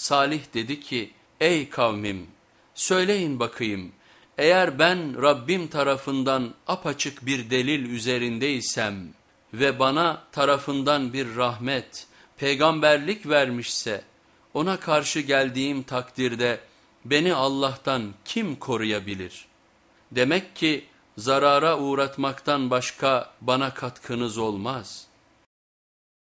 Salih dedi ki ey kavmim söyleyin bakayım eğer ben Rabbim tarafından apaçık bir delil üzerindeysem ve bana tarafından bir rahmet, peygamberlik vermişse ona karşı geldiğim takdirde beni Allah'tan kim koruyabilir? Demek ki zarara uğratmaktan başka bana katkınız olmaz.''